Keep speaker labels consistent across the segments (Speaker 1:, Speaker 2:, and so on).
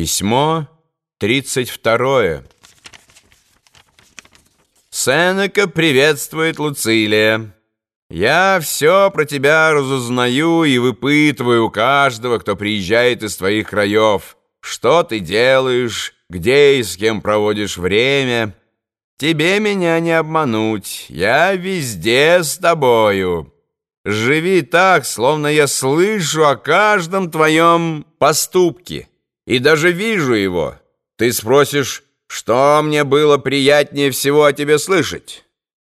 Speaker 1: Письмо 32. Сенека приветствует Луцилия. Я все про тебя разузнаю и выпытываю у каждого, кто приезжает из твоих краев. Что ты делаешь, где и с кем проводишь время. Тебе меня не обмануть, я везде с тобою. Живи так, словно я слышу о каждом твоем поступке и даже вижу его. Ты спросишь, что мне было приятнее всего о тебе слышать?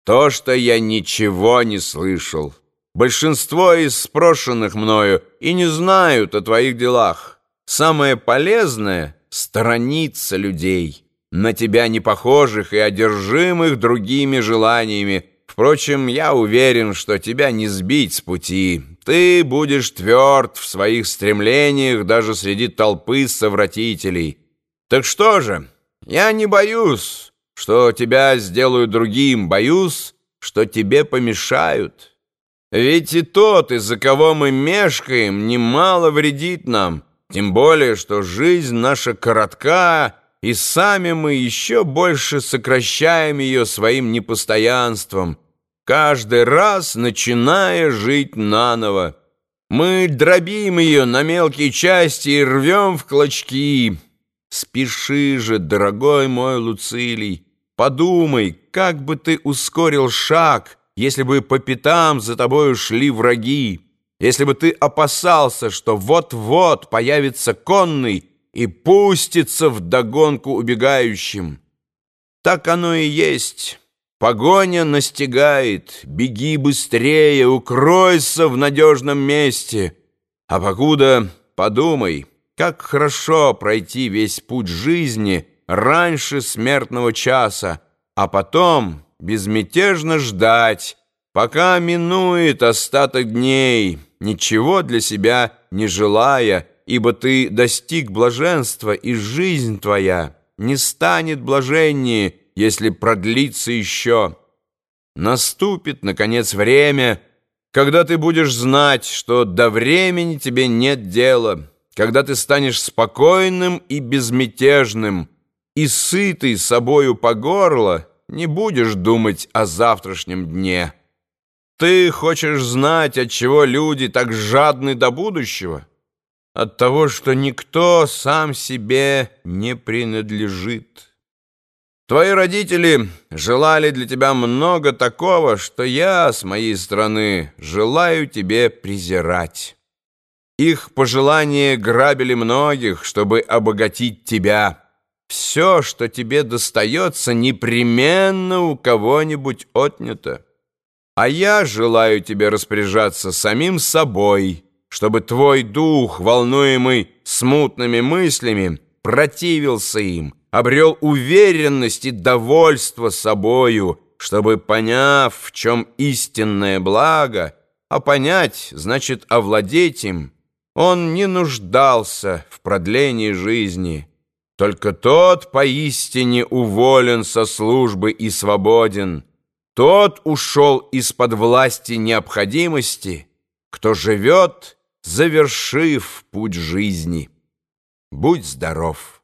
Speaker 1: То, что я ничего не слышал. Большинство из спрошенных мною и не знают о твоих делах. Самое полезное — сторониться людей, на тебя не похожих и одержимых другими желаниями, Впрочем, я уверен, что тебя не сбить с пути. Ты будешь тверд в своих стремлениях даже среди толпы совратителей. Так что же, я не боюсь, что тебя сделают другим, боюсь, что тебе помешают. Ведь и тот, из-за кого мы мешкаем, немало вредит нам, тем более, что жизнь наша коротка, и сами мы еще больше сокращаем ее своим непостоянством, каждый раз начиная жить наново. Мы дробим ее на мелкие части и рвем в клочки. Спеши же, дорогой мой Луцилий, подумай, как бы ты ускорил шаг, если бы по пятам за тобою шли враги, если бы ты опасался, что вот-вот появится конный и пустится в догонку убегающим. Так оно и есть». Погоня настигает, беги быстрее, укройся в надежном месте. А покуда подумай, как хорошо пройти весь путь жизни раньше смертного часа, а потом безмятежно ждать, пока минует остаток дней, ничего для себя не желая, ибо ты достиг блаженства, и жизнь твоя не станет блаженнее, если продлится еще. Наступит, наконец, время, когда ты будешь знать, что до времени тебе нет дела, когда ты станешь спокойным и безмятежным, и сытый собою по горло, не будешь думать о завтрашнем дне. Ты хочешь знать, от чего люди так жадны до будущего? От того, что никто сам себе не принадлежит». Твои родители желали для тебя много такого, что я, с моей стороны, желаю тебе презирать. Их пожелания грабили многих, чтобы обогатить тебя. Все, что тебе достается, непременно у кого-нибудь отнято. А я желаю тебе распоряжаться самим собой, чтобы твой дух, волнуемый смутными мыслями, противился им, обрел уверенность и довольство собою, чтобы, поняв, в чем истинное благо, а понять значит овладеть им, он не нуждался в продлении жизни. Только тот поистине уволен со службы и свободен, тот ушел из-под власти необходимости, кто живет, завершив путь жизни. Будь здоров!